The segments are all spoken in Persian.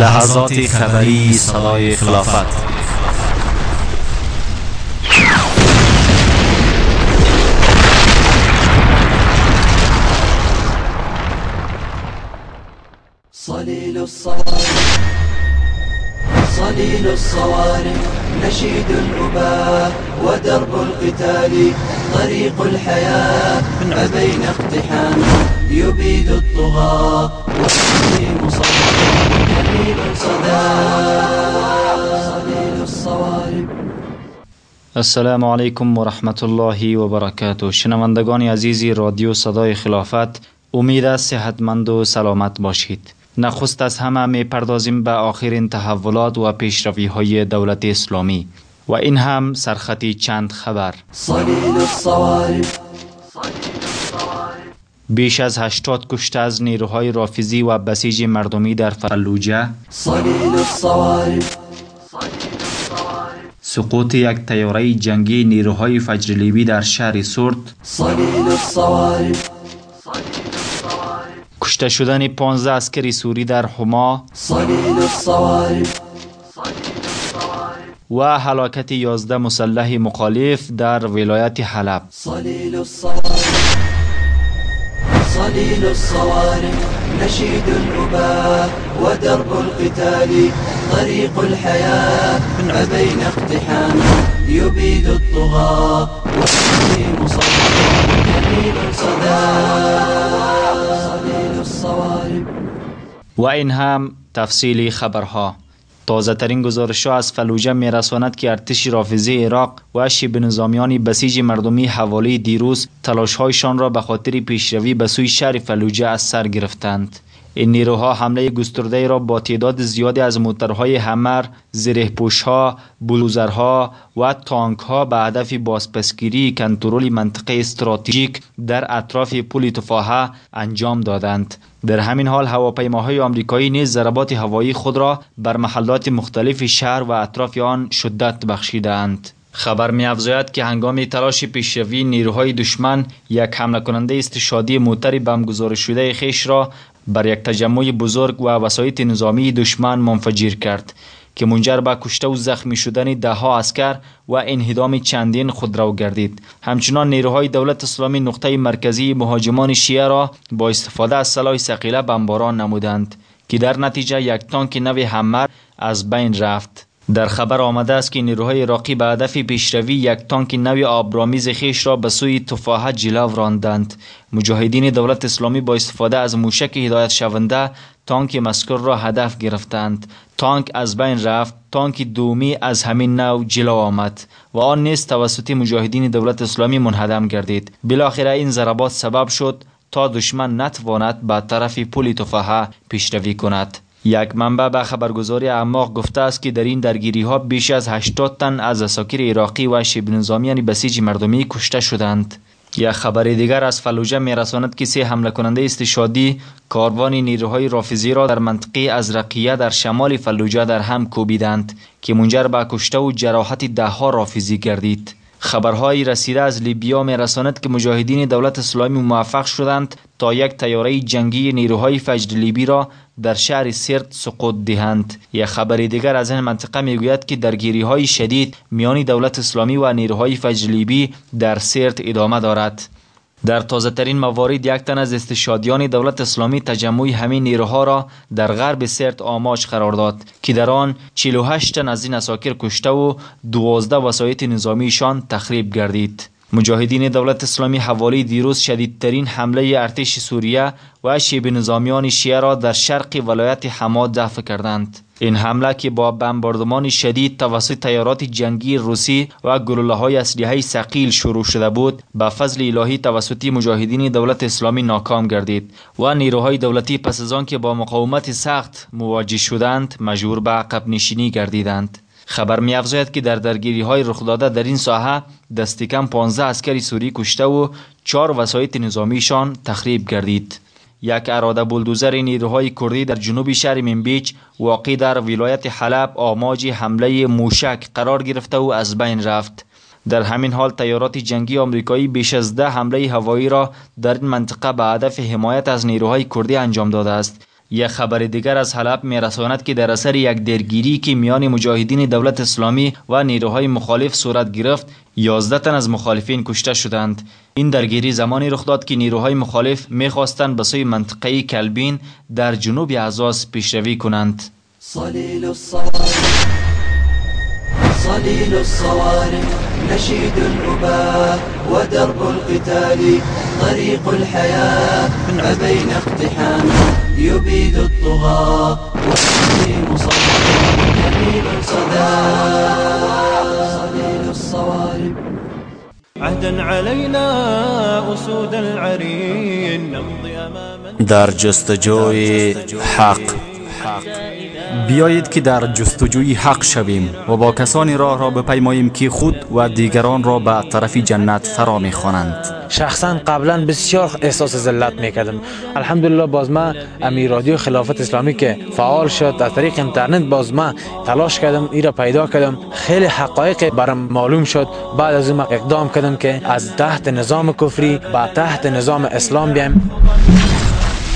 لحظات خبری سرای خلافت. صليل الصوارم صليل الصوارم نشيد الأباء ودرب القتال طريق الحياة فبين اقتحام يبيد الطغاة والتسليم صدى السلام علیکم و رحمت الله و برکاته. شنوندگان عزیزی رادیو صدای خلافت امید است صحتمند و سلامت باشید. نخست از همه می پردازیم به آخرین تحولات و پیشروی های دولت اسلامی. و این هم سرخطی چند خبر. بیش از 80 کشته از نیروهای رافیزی و بسیج مردمی در فلوجه سقوط یک تیاره جنگی نیروهای فجرلیبی در شهر سرد. کشته شدن 15 اسکری سوری در حما و هلاکت 11 مسلح مخالف در ولایت حلب. صليل الصوارم نشيد الربا ودرب القتال طريق الحياة فبين اقتحام. يبيد الطغاة وفي مصطفى جميل صدى صليل الصوارم وإنهام تفصيلي خبرها. تازه ترین گزارش از فلوجه می رساند که ارتش رافضی عراق و شیب نظامیان بسیج مردمی حوالی دیروز تلاش هایشان را به خاطر پیشروی به سوی شهر فلوجه از سر گرفتند. این نیروها حمله گسترده را با تعداد زیادی از موترهای همر، زره ها، بلوزرها و تانک ها به هدف بازپسگیری کنترل منطقه استراتژیک در اطراف پل تفاحه انجام دادند. در همین حال هواپیماهای آمریکایی نیز ضربات هوایی خود را بر محلات مختلف شهر و اطراف آن شدت بخشیدند. خبر می افزاید که هنگام تلاش پیشروی نیروهای دشمن یک حمله کننده استشادی موتر بمگذار شده خیش را بر یک تجمع بزرگ و وسایط نظامی دشمن منفجر کرد که منجر به کشته و زخمی شدن ده ها اسکر و انهدام چندین خودرو گردید. همچنان نیروهای دولت اسلامی نقطه مرکزی مهاجمان شیعه را با استفاده از سلاح ثقیله بمباران نمودند که در نتیجه یک تانک نوی همر از بین رفت. در خبر آمده است که نیروهای عراقی به هدف پیشروی یک تانک نوی آبرامیز خیش را به سوی تفاحه جلو راندند. مجاهدین دولت اسلامی با استفاده از موشک هدایت شونده تانک مذکور را هدف گرفتند. تانک از بین رفت تانک دومی از همین نوع جلو آمد و آن نیز توسط مجاهدین دولت اسلامی منهدم گردید. بالاخره این ضربات سبب شد تا دشمن نتواند به طرف پل تفاحه پیشروی کند. یک منبع به خبرگزاری اعماق گفته است که در این درگیری ها بیش از 80 تن از اساکیر عراقی و شبه نظامیان بسیج مردمی کشته شدند. یک خبر دیگر از فلوجه می رساند که سه حمله کننده استشادی کاروان نیروهای رافیزی را در منطقه ازرقیه در شمال فلوجه در هم کوبیدند که منجر به کشته و جراحت ده ها رافیزی گردید. خبرهایی رسیده از لیبیا می رساند که مجاهدین دولت اسلامی موفق شدند تا یک تیاره جنگی نیروهای فجر لیبی را در شهر سرد سقوط دهند. یک خبر دیگر از این منطقه می‌گوید که درگیری های شدید میان دولت اسلامی و نیروهای فجر لیبی در سرد ادامه دارد. در تازه ترین موارد یک تن از استشادیان دولت اسلامی تجمع همین نیروها را در غرب سرت آماج قرار داد که در آن 48 تن از این اساکر کشته و 12 وسایط نظامیشان تخریب گردید. مجاهدین دولت اسلامی حوالی دیروز شدیدترین حمله ارتش سوریه و شیب نظامیان شیعه را در شرق ولایت حماد دفع کردند. این حمله که با بمباردمان شدید توسط تیارات جنگی روسی و گلوله های اسلحه ثقیل شروع شده بود به فضل الهی توسط مجاهدین دولت اسلامی ناکام گردید و نیروهای دولتی پس از آن که با مقاومت سخت مواجه شدند مجبور به عقب نشینی گردیدند. خبر می افزاید که در درگیری های رخ داده در این ساحه دست کم 15 عسکری سوری کشته و چهار وسایط نظامیشان تخریب گردید یک اراده بولدوزر نیروهای کردی در جنوب شهر منبیچ واقع در ولایت حلب آماج حمله موشک قرار گرفته و از بین رفت. در همین حال تیارات جنگی آمریکایی بیش از ده حمله هوایی را در این منطقه به هدف حمایت از نیروهای کردی انجام داده است. یک خبر دیگر از حلب می رساند که در اثر یک درگیری که میان مجاهدین دولت اسلامی و نیروهای مخالف صورت گرفت 11 تن از مخالفین کشته شدند. این درگیری زمانی رخ داد که نیروهای مخالف می‌خواستند به سوی منطقه کلبین در جنوب اعزاز پیشروی کنند. صلیل صليل الصوارم نشيد الأباء ودرب القتال طريق الحياة ما بين اقتحام يبيد الطغاة والتسليم صدى جميل صدى صليل الصوارم عهدا علينا أسود العرين نمضي أماما. در جستجوی حق بیایید که در جستجوی حق شویم و با کسانی راه را بپیماییم که خود و دیگران را به طرف جنت فرا می‌خوانند. شخصا قبلا بسیار احساس ذلت می‌کردم. الحمدلله باز ما امی رادیو خلافت اسلامی که فعال شد از طریق اینترنت باز ما تلاش کردم ای را پیدا کردم. خیلی حقایق برام معلوم شد. بعد از اون اقدام کردم که از تحت نظام کفری به تحت نظام اسلام بیایم.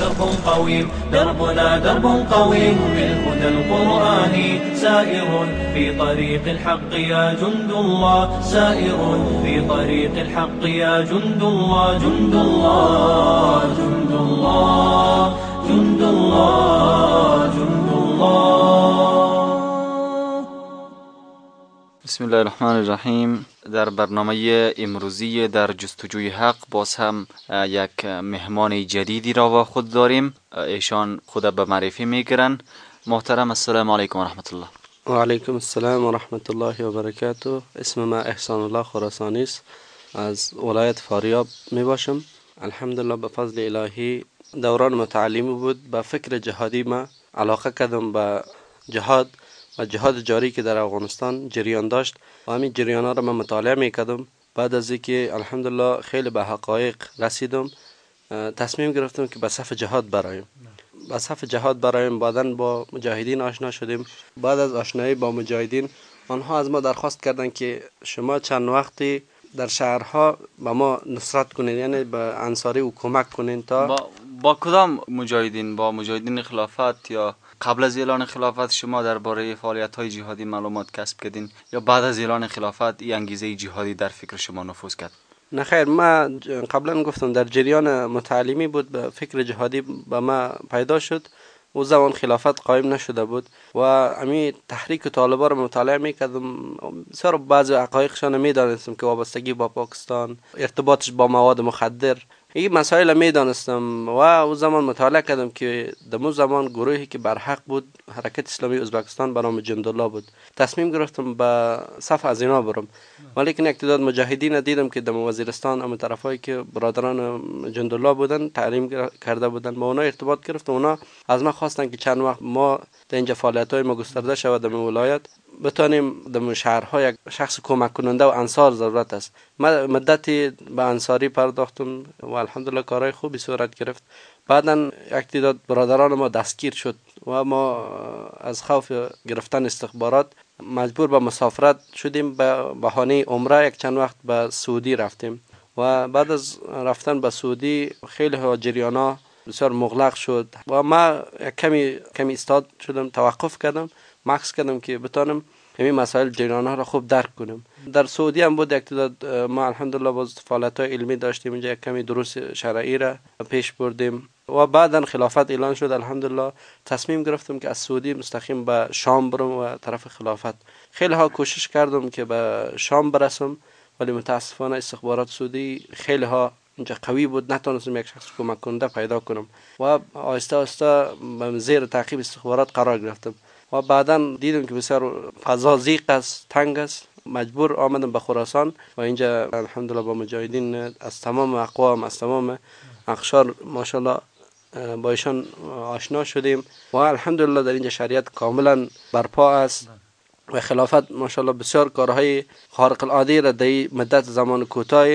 درب قويم دربنا درب قويم بالهدى القرآني سائر في طريق الحق يا جند الله. سائر في طريق الحق يا جند الله. جند الله جند الله جند الله جند الله. بسم الله الرحمن الرحیم در برنامه امروزی در جستجوی حق باز هم یک مهمان جدیدی را با خود داریم. ایشان خود به معرفی می‌گیرن محترم السلام علیکم و رحمت الله و علیکم السلام و رحمت الله و برکاته. اسم ما احسان الله خراسانی است. از ولایت فاریاب می باشم الحمدلله به فضل الهی دوران متعلمی بود. به فکر جهادی ما علاقه کردم. به جهاد و جهاد جاری که در افغانستان جریان داشت و همین جریان ها را من مطالعه می کردم بعد از اینکه الحمدلله خیلی به حقایق رسیدم تصمیم گرفتم که به صف جهاد برایم. به صف جهاد برایم بعدا با مجاهدین آشنا شدیم. بعد از آشنایی با مجاهدین آنها از ما درخواست کردند که شما چند وقتی در شهرها به ما نصرت کنید یعنی به انصاری و کمک کنید تا با, با کدام مجاهدین؟ با مجاهدین خلافت یا قبل از اعلان خلافت شما درباره فعالیت های جهادی معلومات کسب کردین یا بعد از اعلان خلافت این انگیزه جهادی در فکر شما نفوذ کرد؟ نه خیر ما قبلا گفتم در جریان متعلمی بود به فکر جهادی به ما پیدا شد. او زمان خلافت قایم نشده بود و امی تحریک طالبان رو مطالعه می‌کردم. بسیار بعضی حقایقشان می‌دانستم که وابستگی با پاکستان ارتباطش با مواد مخدر این مسائل می‌دانستم. و او زمان مطالعه کردم که دمو زمان گروهی که بر حق بود حرکت اسلامی ازبکستان به نام جندالله بود. تصمیم گرفتم به صف از اینا برم. ولیکن یک تعداد مجاهدین دیدم که در وزیرستان اما طرفایی که برادران جندالله بودن تعلیم کرده بودن. با اونا ارتباط گرفتم. اونا از ما خواستن که چند وقت ما در اینجا فعالیت های ما گسترده شود در ولایت. بتانیم در شهرها یک شخص کمک کننده و انصار ضرورت است. مدتی به انصاری پرداختم و الحمدلله کارهای خوبی صورت گرفت. بعدا یک تعداد برادران ما دستگیر شد و ما از خوف گرفتن استخبارات مجبور به مسافرت شدیم. به بهانه عمره یک چند وقت به سعودی رفتیم و بعد از رفتن به سعودی خیلی جریانا بسیار مغلق شد و ما کمی کمی استاد شدم توقف کردم. مکس کردم که بتانم همین مسائل جریان ها را خوب درک کنم. در سعودی هم بود یک ما الحمدلله باز فعالیت های علمی داشتیم اینجا یک کمی دروس شرعی را پیش بردیم و بعدا خلافت اعلان شد. الحمدلله تصمیم گرفتم که از سعودی مستقیم به شام برم و طرف خلافت. خیلی ها کوشش کردم که به شام برسم ولی متاسفانه استخبارات سعودی خیلی ها اینجا قوی بود. نتونستم یک شخص کمک کننده پیدا کنم. و آهسته آهسته زیر تعقیب استخبارات قرار گرفتم. و بعدا دیدم که بسیار فضا زیق است تنگ است. مجبور آمدم به خراسان و اینجا الحمدلله با مجاهدین از تمام اقوام از تمام اخشار ماشاءالله با ایشان آشنا شدیم و الحمدلله در اینجا شریعت کاملا برپا است و خلافت ماشاءالله بسیار کارهای خارق العاده را در مدت زمان کوتاه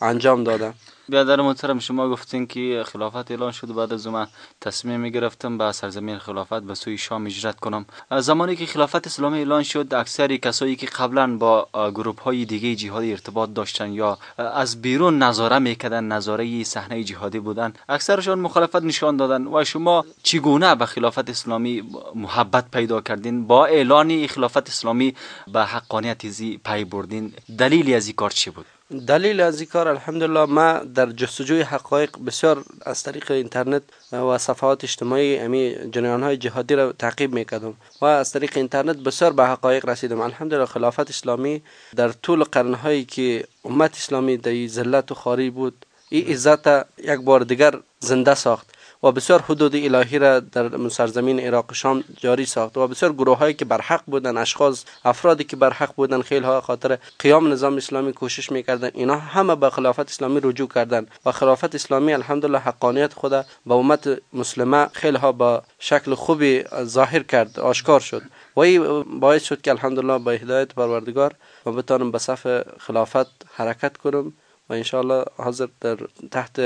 انجام داده بیادر محترم شما گفتین که خلافت اعلان شد بعد از من تصمیم می گرفتم به سرزمین خلافت به سوی شام هجرت کنم. زمانی که خلافت اسلامی اعلان شد اکثر کسایی که قبلا با گروه های دیگه جهادی ارتباط داشتن یا از بیرون نظاره می‌کردن نظاره صحنه جهادی بودن اکثرشان مخالفت نشان دادن. و شما چگونه به خلافت اسلامی محبت پیدا کردین؟ با اعلان خلافت اسلامی به حقانیت زی پی بردین؟ دلیلی از این کار چی بود؟ دلیل از این کار الحمدلله ما در جستجوی حقایق بسیار از طریق اینترنت و صفحات اجتماعی امی جنیان های جهادی را تعقیب می‌کردم و از طریق اینترنت بسیار به حقایق رسیدم. الحمدلله خلافت اسلامی در طول قرنهایی که امت اسلامی در ذلت و خاری بود این عزت یک بار دیگر زنده ساخت. و بسیار حدود الهی را در سرزمین عراق شام جاری ساخت و بسیار گروه هایی که برحق بودن اشخاص افرادی که برحق بودن خیلی ها خاطر قیام نظام اسلامی کوشش می‌کردن اینا همه به خلافت اسلامی رجوع کردن و خلافت اسلامی الحمدلله حقانیت خود به امت مسلمه خیلی ها با شکل خوبی ظاهر کرد آشکار شد. و این باعث شد که الحمدلله با هدایت پروردگار و بتانم به صف خلافت حرکت کنم و انشاءالله حاضر در تحت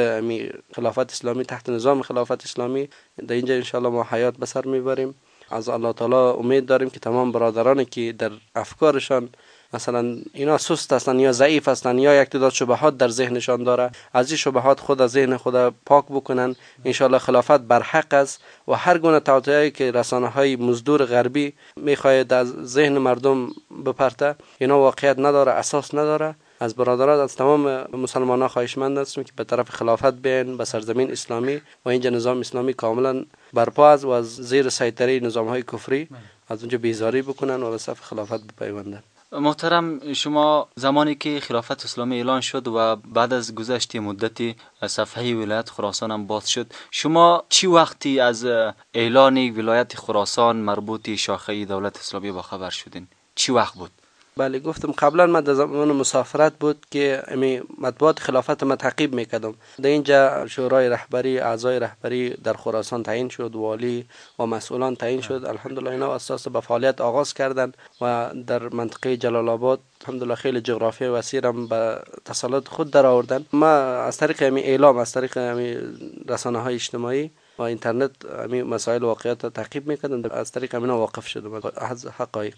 خلافت اسلامی تحت نظام خلافت اسلامی در اینجا انشاءالله ما حیات بسر می‌بریم. از الله تعالی امید داریم که تمام برادرانی که در افکارشان مثلا اینا سست هستن یا ضعیف هستن یا یک تعداد شبهات در ذهنشان داره از این شبهات خود از ذهن خود پاک بکنن. انشاءالله خلافت بر حق است و هر گونه توطئه‌ای که رسانه های مزدور غربی می‌خواهد از ذهن مردم بپرته اینا واقعیت نداره اساس نداره. از برادرات از تمام مسلمان ها خواهشمند هستم که به طرف خلافت بیاین به سرزمین اسلامی و اینجا نظام اسلامی کاملا برپا و از زیر سیطره نظام های کفری از اونجا بیزاری بکنن و به صف خلافت بپیوندن. محترم شما زمانی که خلافت اسلامی اعلان شد و بعد از گذشت مدتی صفحه ولایت خراسان هم باز شد شما چی وقتی از اعلان ولایت خراسان مربوط شاخه دولت اسلامی با خبر شدین؟ چی وقت بود؟ بله گفتم قبلا من در زمان مسافرت بود که امی مطبوعات خلافت ما تعقیب می‌کردم. در اینجا شورای رهبری اعضای رهبری در خراسان تعیین شد والی و مسئولان تعیین شد. الحمدلله اینا اساس به فعالیت آغاز کردند و در منطقه جلال آباد الحمدلله خیلی جغرافی وسیع هم به تسلط خود در آوردن. ما از طریق امی اعلام از طریق امی رسانه های اجتماعی و اینترنت امی مسائل واقعیت تعقیب می‌کردن. از طریق امینا واقف شدم. از حقایق.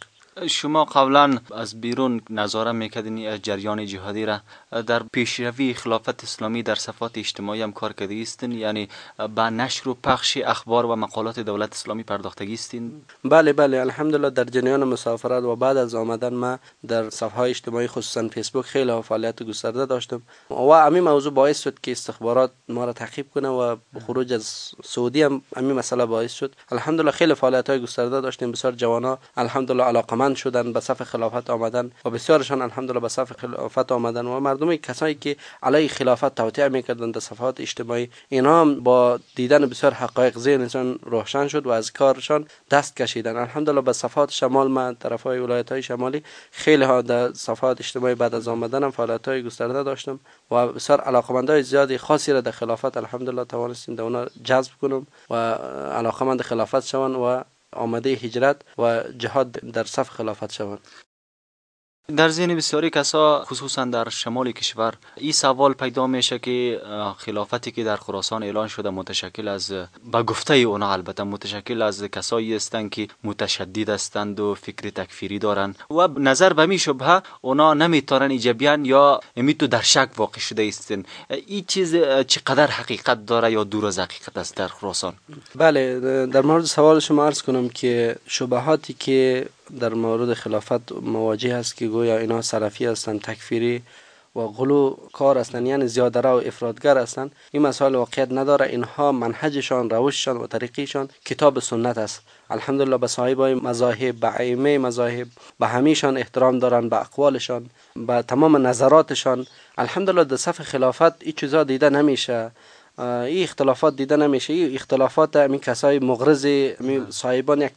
شما قبلا از بیرون نظاره می‌کردین از جریان جهادی را. در پیشروی خلافت اسلامی در صفات اجتماعی هم کار کرده استین یعنی با نشر و پخش اخبار و مقالات دولت اسلامی پرداختگی استین بله بله الحمدلله در جریان مسافرت و بعد از آمدن ما در صفحه اجتماعی خصوصا فیسبوک خیلی فعالیت گسترده داشتم. و همین موضوع باعث شد که استخبارات ما را تعقیب کنه و خروج از سعودی هم همین مسئله باعث شد. الحمدلله خیلی فعالیت های گسترده داشتیم. بسیار جوانا الحمدلله علاقمند شدن به صف خلافت آمدن و بسیارشان الحمدلله به صف خلافت آمدن و مردم کسایی که علیه خلافت توطئه می‌کردند در صفحات اجتماعی اینا هم با دیدن بسیار حقایق ذهنشان روشن شد و از کارشان دست کشیدن. الحمدلله به صفحات شمال ما طرف های ولایت های شمالی خیلی ها در صفحات اجتماعی بعد از آمدن هم فعالیت های گسترده داشتم و بسیار علاقمندای زیادی خاصی را در خلافت الحمدلله توانستیم در اونا جذب کنم و علاقمند خلافت شوند و آمده هجرت و جهاد در صف خلافت شوند. در ذهن بسیاری کسا خصوصا در شمال کشور این سوال پیدا میشه که خلافتی که در خراسان اعلان شده متشکل از به گفته اونا البته متشکل از کسایی هستند که متشدد هستند و فکر تکفیری دارند و نظر به می شبه اونا نمی‌تونن ایجابیان یا تو در شک واقع شده استن این چیز چقدر حقیقت داره یا دور از حقیقت است در خراسان؟ بله در مورد سوال شما عرض کنم که شبهاتی که در مورد خلافت مواجه است که گویا اینا سلفی هستند تکفیری و غلو کار هستند یعنی زیاده و افرادگر هستند این مسائل واقعیت نداره. اینها منهجشان روششان و طریقیشان کتاب سنت است. الحمدلله به صاحب مذاهب به ائمه مذاهب به همیشان احترام دارن به اقوالشان به تمام نظراتشان. الحمدلله در صف خلافت این چیزا دیده نمیشه. این اختلافات دیده نمیشه. این اختلافات همین کسای مغرض صاحبان یک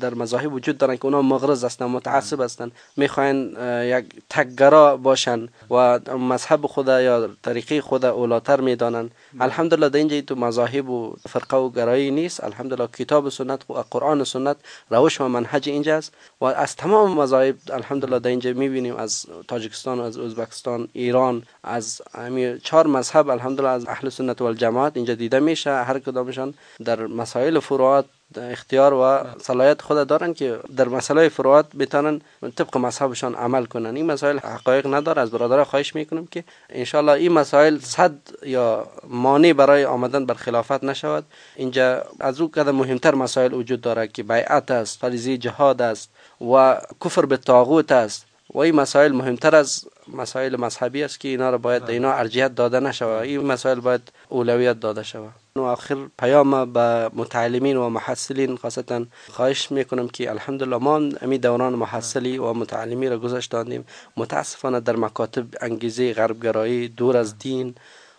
در مذاهب وجود دارن که اونا مغرض هستن متعصب هستن. می‌خواین یک تکگرا باشن و مذهب خود یا طریقه خود اولاتر می‌دانن. الحمدلله در اینجا تو مذاهب و فرقه و گرایی نیست. الحمدلله کتاب و سنت و قرآن و سنت روش و منهج اینجاست و از تمام مذاهب الحمدلله در اینجا می‌بینیم از تاجیکستان از ازبکستان ایران از همین چهار مذهب الحمدلله از اهل سنت و جماعت اینجا دیده میشه هر کدامشان در مسائل فروعات اختیار و صلاحیت خود دارن که در مسئله فروعات بتانن طبق مذهبشان عمل کنن. این مسائل حقایق نداره از برادر خواهش می‌کنم که انشالله این مسائل صد یا مانع برای آمدن بر خلافت نشود. اینجا از او قدر مهمتر مسائل وجود داره که بیعت است فریضه جهاد است و کفر به طاغوت است. و این مسائل مهمتر از مسائل مذهبی است که اینا را باید اینا ارجیت داده نشود. این مسائل باید اولویت داده شود. و آخر پیام به متعلمین و محصلین خاصتا خواهش می‌کنم که الحمدلله ما امی دوران محصلی و متعلمی را گذاشتاندیم متاسفانه در مکاتب انگیزه غربگرایی دور از دین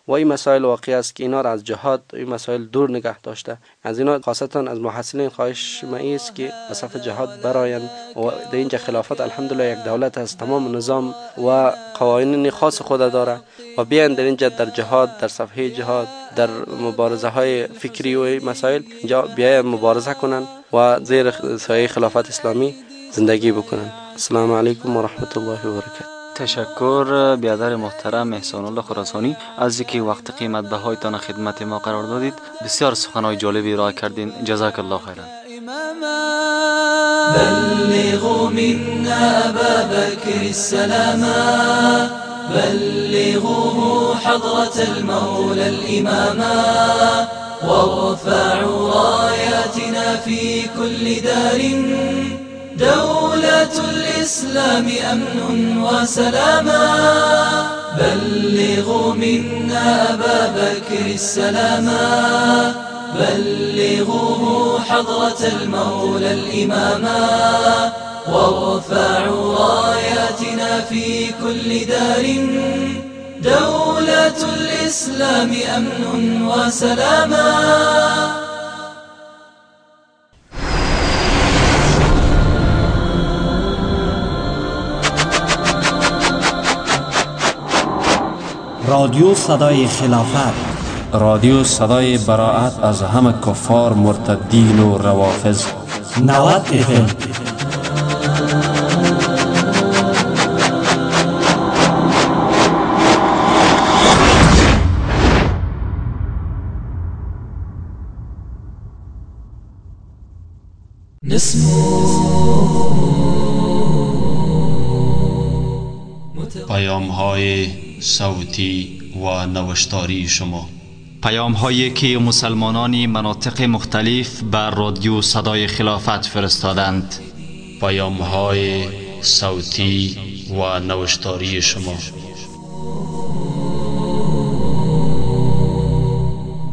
و این مسائل واقعی است که اینا را از جهاد این مسائل دور نگه داشته. از اینا خاصتا از محصلین خواهش ما است که به صف جهاد براین و در اینجا خلافت الحمدلله یک دولت است تمام نظام و قوانین خاص خود داره و بیاین در اینجا در جهاد در صفحه جهاد در مبارزه های فکری و مسائل اینجا بیاین مبارزه کنن و زیر سایه خلافت اسلامی زندگی بکنن السلام علیکم و رحمت الله و برکاته. تشکر بیادر محترم احسان الله خراسانی. از اینکه وقت قیمت بهایتان خدمت ما قرار دادید بسیار سخنهای جالبی را کردین. جزاک الله خیرا. بلغوا منا أبا بكر السلاما بلغوه حضرة المولى الإماما وارفعوا راياتنا في كل دار. دولة الإسلام أمن وسلاما. بلغوا منا أبا بكر السلاما. بلغوه حضرة المولى الإماما. وارفعوا راياتنا في كل دار. دولة الإسلام أمن وسلاما. رادیو صدای خلافت. رادیو صدای براعت از همه کفار مرتدین و روافض 90 افم پیام های صوتی و نوشتاری شما. پیام هایی که مسلمانان مناطق مختلف بر رادیو صدای خلافت فرستادند. پیام های صوتی و نوشتاری شما.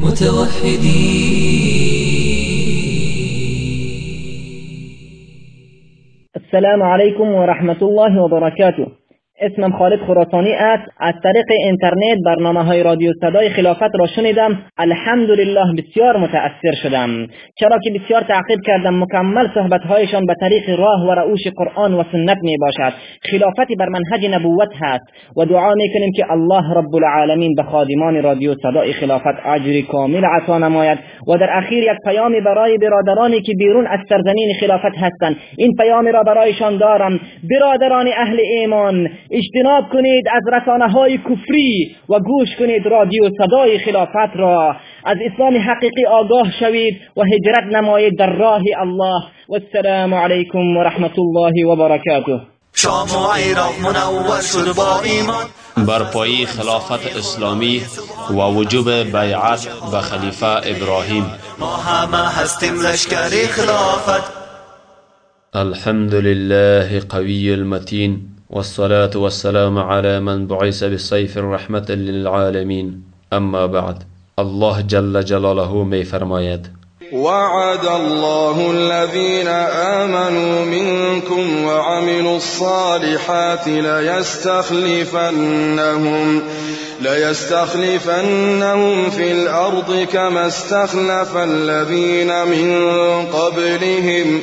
متوحدی السلام عليكم ورحمة الله وبركاته اسمم خالد خراسانی است. از طریق اینترنت برنامه های رادیو صدای خلافت را شنیدم. الحمدلله بسیار متأثر شدم. چرا که بسیار تعقیب کردم مکمل صحبت هایشان به طریق راه و رعوش قرآن و سنت می باشد خلافت بر منهج نبوت هست و دعا می کنیم که الله رب العالمین به خادمان رادیو صدای خلافت اجری کامل عطا نماید و در اخیر یک پیامی برای برادرانی که بیرون از سرزمین خلافت هستند این پیامی را برایشان دارم. برادران اهل ایمان اجتناب کنید از رسانه های کفری و گوش کنید رادیو صدای خلافت را. از اسلام حقیقی آگاه شوید و هجرت نمایید در راه الله. و السلام علیکم و رحمت الله و برکاته. شام و عراق منور شد با ایمان. برپایی خلافت اسلامی و وجوب بیعت به خلیفه ابراهیم. ما همه هستیم لشکر خلافت. الحمد لله قوی المتین. والصلاة والسلام على من بعث بالصيف الرحمة للعالمين. أما بعد الله جل جلاله می فرماید وعد الله الذين آمنوا منكم وعملوا الصالحات ليستخلفنهم ليستخلفنهم في الأرض كما استخلف الذين من قبلهم.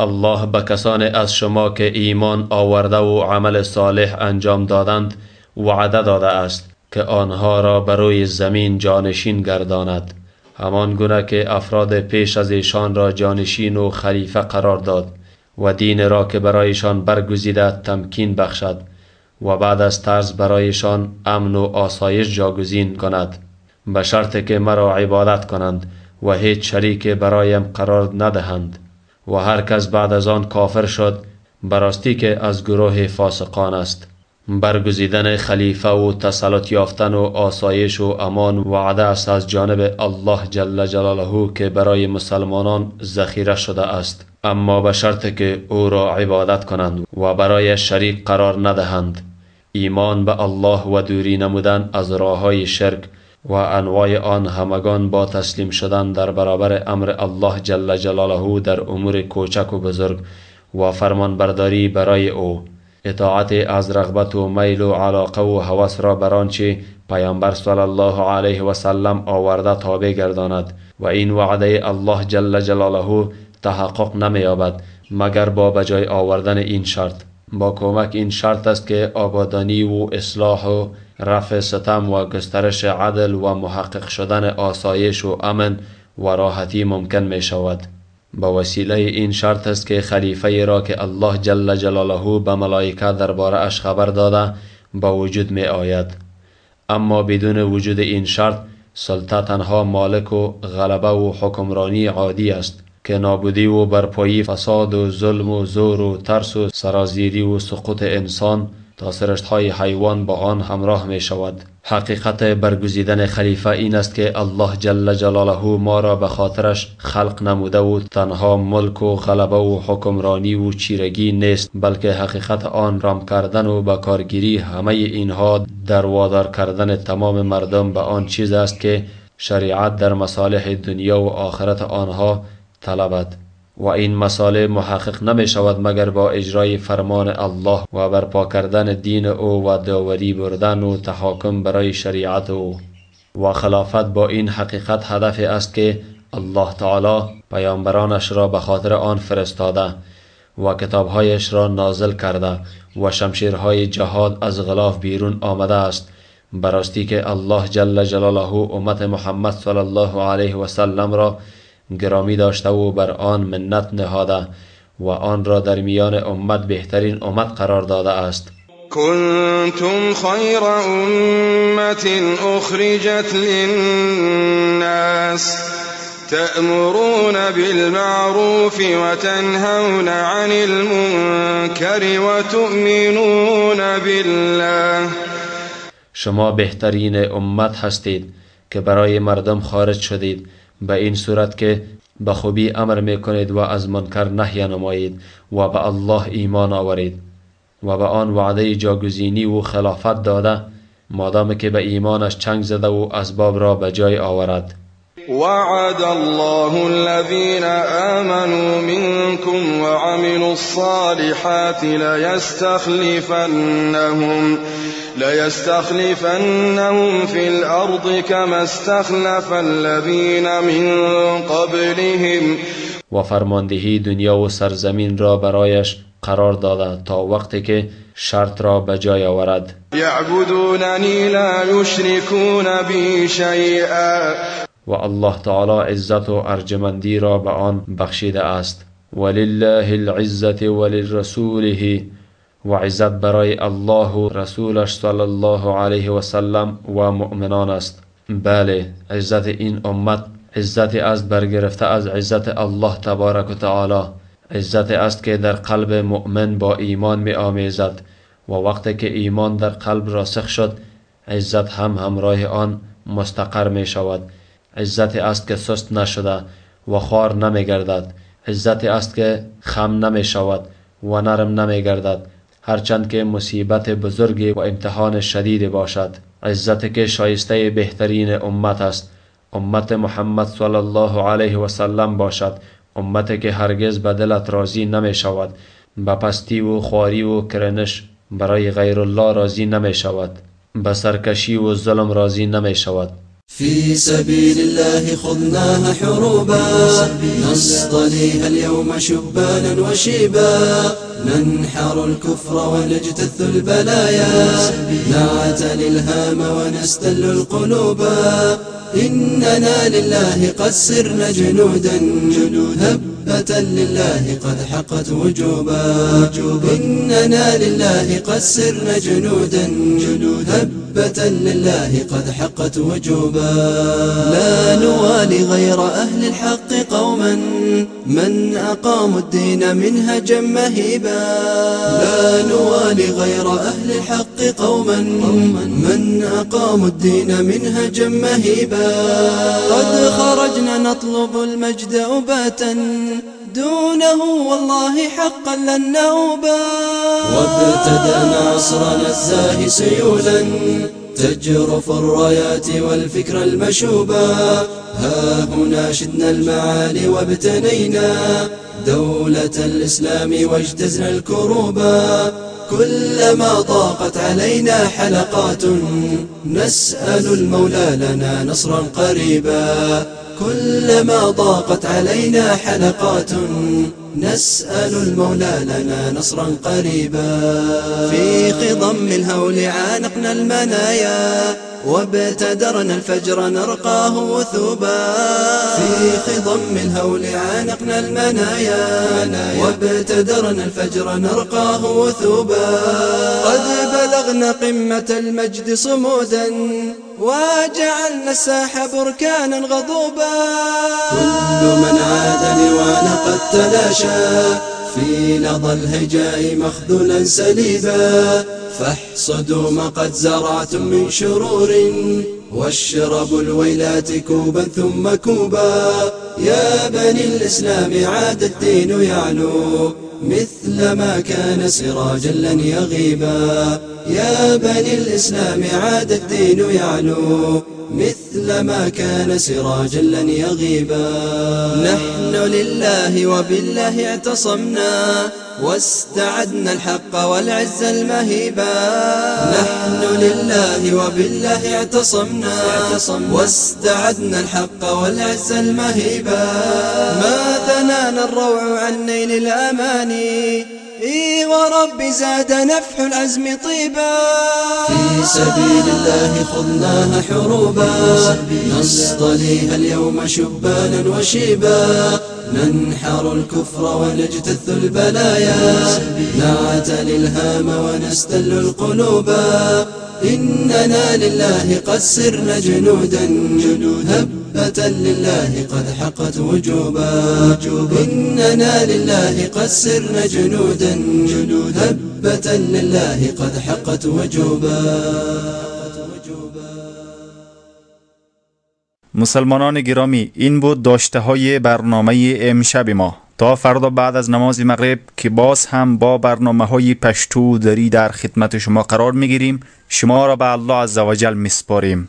الله به کسان از شما که ایمان آورده و عمل صالح انجام دادند وعده داده است که آنها را بر روی زمین جانشین گرداند. همان گونه که افراد پیش از ایشان را جانشین و خلیفه قرار داد و دین را که برایشان برگزیده تمکین بخشد و بعد از طرز برایشان امن و آسایش جاگزین کند. به شرط که مرا عبادت کنند و هیچ شریک برایم قرار ندهند. و هر کس بعد از آن کافر شد براستی که از گروه فاسقان است. برگزیدن خلیفه و تسلط یافتن و آسایش و امان وعده است از جانب الله جل جلاله که برای مسلمانان ذخیره شده است. اما به شرط که او را عبادت کنند و برای شریک قرار ندهند. ایمان به الله و دوری نمودن از راه های شرک و انواع آن همگان با تسلیم شدن در برابر امر الله جل جلاله در امور کوچک و بزرگ و فرمان برداری برای او. اطاعت از رغبت و میل و علاقه و هوس را بر پیامبر صلی الله علیه و سلم آورده تابع گرداند و این وعده الله جل جلاله تحقق نمییابد مگر با بجای آوردن این شرط. با کمک این شرط است که آبادانی و اصلاح و رفع ستم و گسترش عدل و محقق شدن آسایش و امن و راحتی ممکن می شود. با وسیله این شرط است که خلیفه را که الله جل جلاله به ملائکه درباره اش خبر داده با وجود می آید. اما بدون وجود این شرط سلطه تنها مالک و غلبه و حکمرانی عادی است. که نابودی و برپایی فساد و ظلم و زور و ترس و سرازیری و سقوط انسان تا سرشت های حیوان با آن همراه می شود حقیقت برگزیدن خلیفه این است که الله جل جلاله ما را به خاطرش خلق نموده و تنها ملک و غلبه و حکمرانی و چیرگی نیست بلکه حقیقت آن رام کردن و به کارگیری همه اینها در وادار کردن تمام مردم به آن چیز است که شریعت در مصالح دنیا و آخرت آنها طلبد و این مساله محقق نمی شود مگر با اجرای فرمان الله و برپا کردن دین او و داوری بردن و تحاکم برای شریعت او. و خلافت با این حقیقت هدف است که الله تعالی پیامبرانش را به خاطر آن فرستاده و کتابهایش را نازل کرده و شمشیرهای جهاد از غلاف بیرون آمده است. براستی که الله جل جلاله امت محمد صلی الله علیه و سلم را گرامی داشته و بر آن منت نهاده و آن را در میان امت بهترین امت قرار داده است. كنتم خير أمة أخرجت للناس تأمرون بالمعروف وتنهون عن المنكر وتؤمنون بالله. شما بهترین امت هستید که برای مردم خارج شدید به این صورت که به خوبی أمر می کنید و از منکر نهی نمایید و به الله ایمان آورید و به آن وعده جاگزینی و خلافت داده مادام که به ایمانش چنگ زده و اسباب را به جای آورد. وعد الله الذين آمنوا منكم وعملوا الصالحات ليستخلفنهم ليستخلفنهم في الأرض كما استخلف الذين من قبلهم. و فرماندهی دنیا و سرزمین را برایش قرار داده تا وقتی که شرط را به جای آورد. یعبدوننی لا یشرکون بی شیئا. و الله تعالی عزت و ارجمندی را به آن بخشیده است. ولله العزة ولرسوله و عزت برای الله و رسولش صلی الله علیه و سلم و مؤمنان است. بله عزت این امت عزت است برگرفته از عزت الله تبارک و تعالی. عزت است که در قلب مؤمن با ایمان می آمیزد و وقتی که ایمان در قلب راسخ شد عزت هم همراه آن مستقر می شود عزت است که سست نشده و خوار نمی گردد عزت است که خم نمی شود و نرم نمی گردد هرچند که مصیبت بزرگی و امتحان شدید باشد عزت که شایسته بهترین امت است. امت محمد صلی الله علیه و سلم باشد. امت که هرگز به دلت راضی نمی شود به پستی و خواری و کرنش برای غیر الله راضی نمی شود به سرکشی و ظلم راضی نمی شود في سبيل الله خضناها حروبا نصطليها اليوم شبانا وشيبا ننحر الكفر ونجتث البلايا. نعتل الهام ونستل القلوبا إننا لله قد سرنا جنودا. هبة لله قد حقت وجوبا. إننا لله قد سرنا جنودا. هبة لله قد حقت وجوبا. لا نوالي غير أهل الحق قوما. من أقاموا الدين منهجا مهيبا لا نوالي غير أهل الحق قوما. من أقاموا الدين منهجا مهيبا قد خرجنا نطلب المجد أباتا. دونه والله حقا لن نوبا وابتدأنا عصرنا الزاهي سيولا تجرف الرايات والفكر المشوبا ها هنا شدنا المعالي وابتنينا دولة الإسلام واجتزنا الكروبا كلما ضاقت علينا حلقات نسأل المولى لنا نصرا قريبا. كلما ضاقت علينا حلقات نسأل المولى لنا نصرا قريبا. في خضم الهول عانقنا المنايا وابتدرنا الفجر نرقاه وثوبا. في خضم الهول عانقنا المنايا. وابتدرنا الفجر نرقاه وثوبا. قد بلغنا قمة المجد صمودا. وجعلنا الساح بركانا غضوبا. كل من عاد لوانا قد تلاشى. في لظى الهجاء مخذولا سليبا. فاحصدوا ما قد زرعتم من شرور واشربوا الويلات كوبا ثم كوبا يا بني الإسلام عاد الدين يعلو مثل ما كان سراجا لن يغيبا يا بني الإسلام عاد الدين يعلو. مثل ما كان سراجا لن يغيبا. نحن لله وبالله اعتصمنا واستعدنا الحق والعز المهيبا. نحن لله وبالله اعتصمنا واستعدنا الحق والعز المهيبا. ما ثنانا الروع عن نيل الأماني؟ إي ورب زاد نفح العزم طيبا. في سبيل الله خضناها حروبا نصطليها اليوم شبانا وشيبا. ننحر الكفر ونجتث البلايا. نعتل الهام ونستل القلوبا إننا لله قد سرنا جنودا. لله قد حقت وجوبا. إننا لله قد سرنا جنودا هبة لله قد حقت وجوبا. مسلمانان گرامی این بود داشته های برنامه امشب ما. تا فردا بعد از نماز مغرب که باز هم با برنامه های پشتو دری در خدمت شما قرار می‌گیریم شما را به الله عزوجل میسپاریم.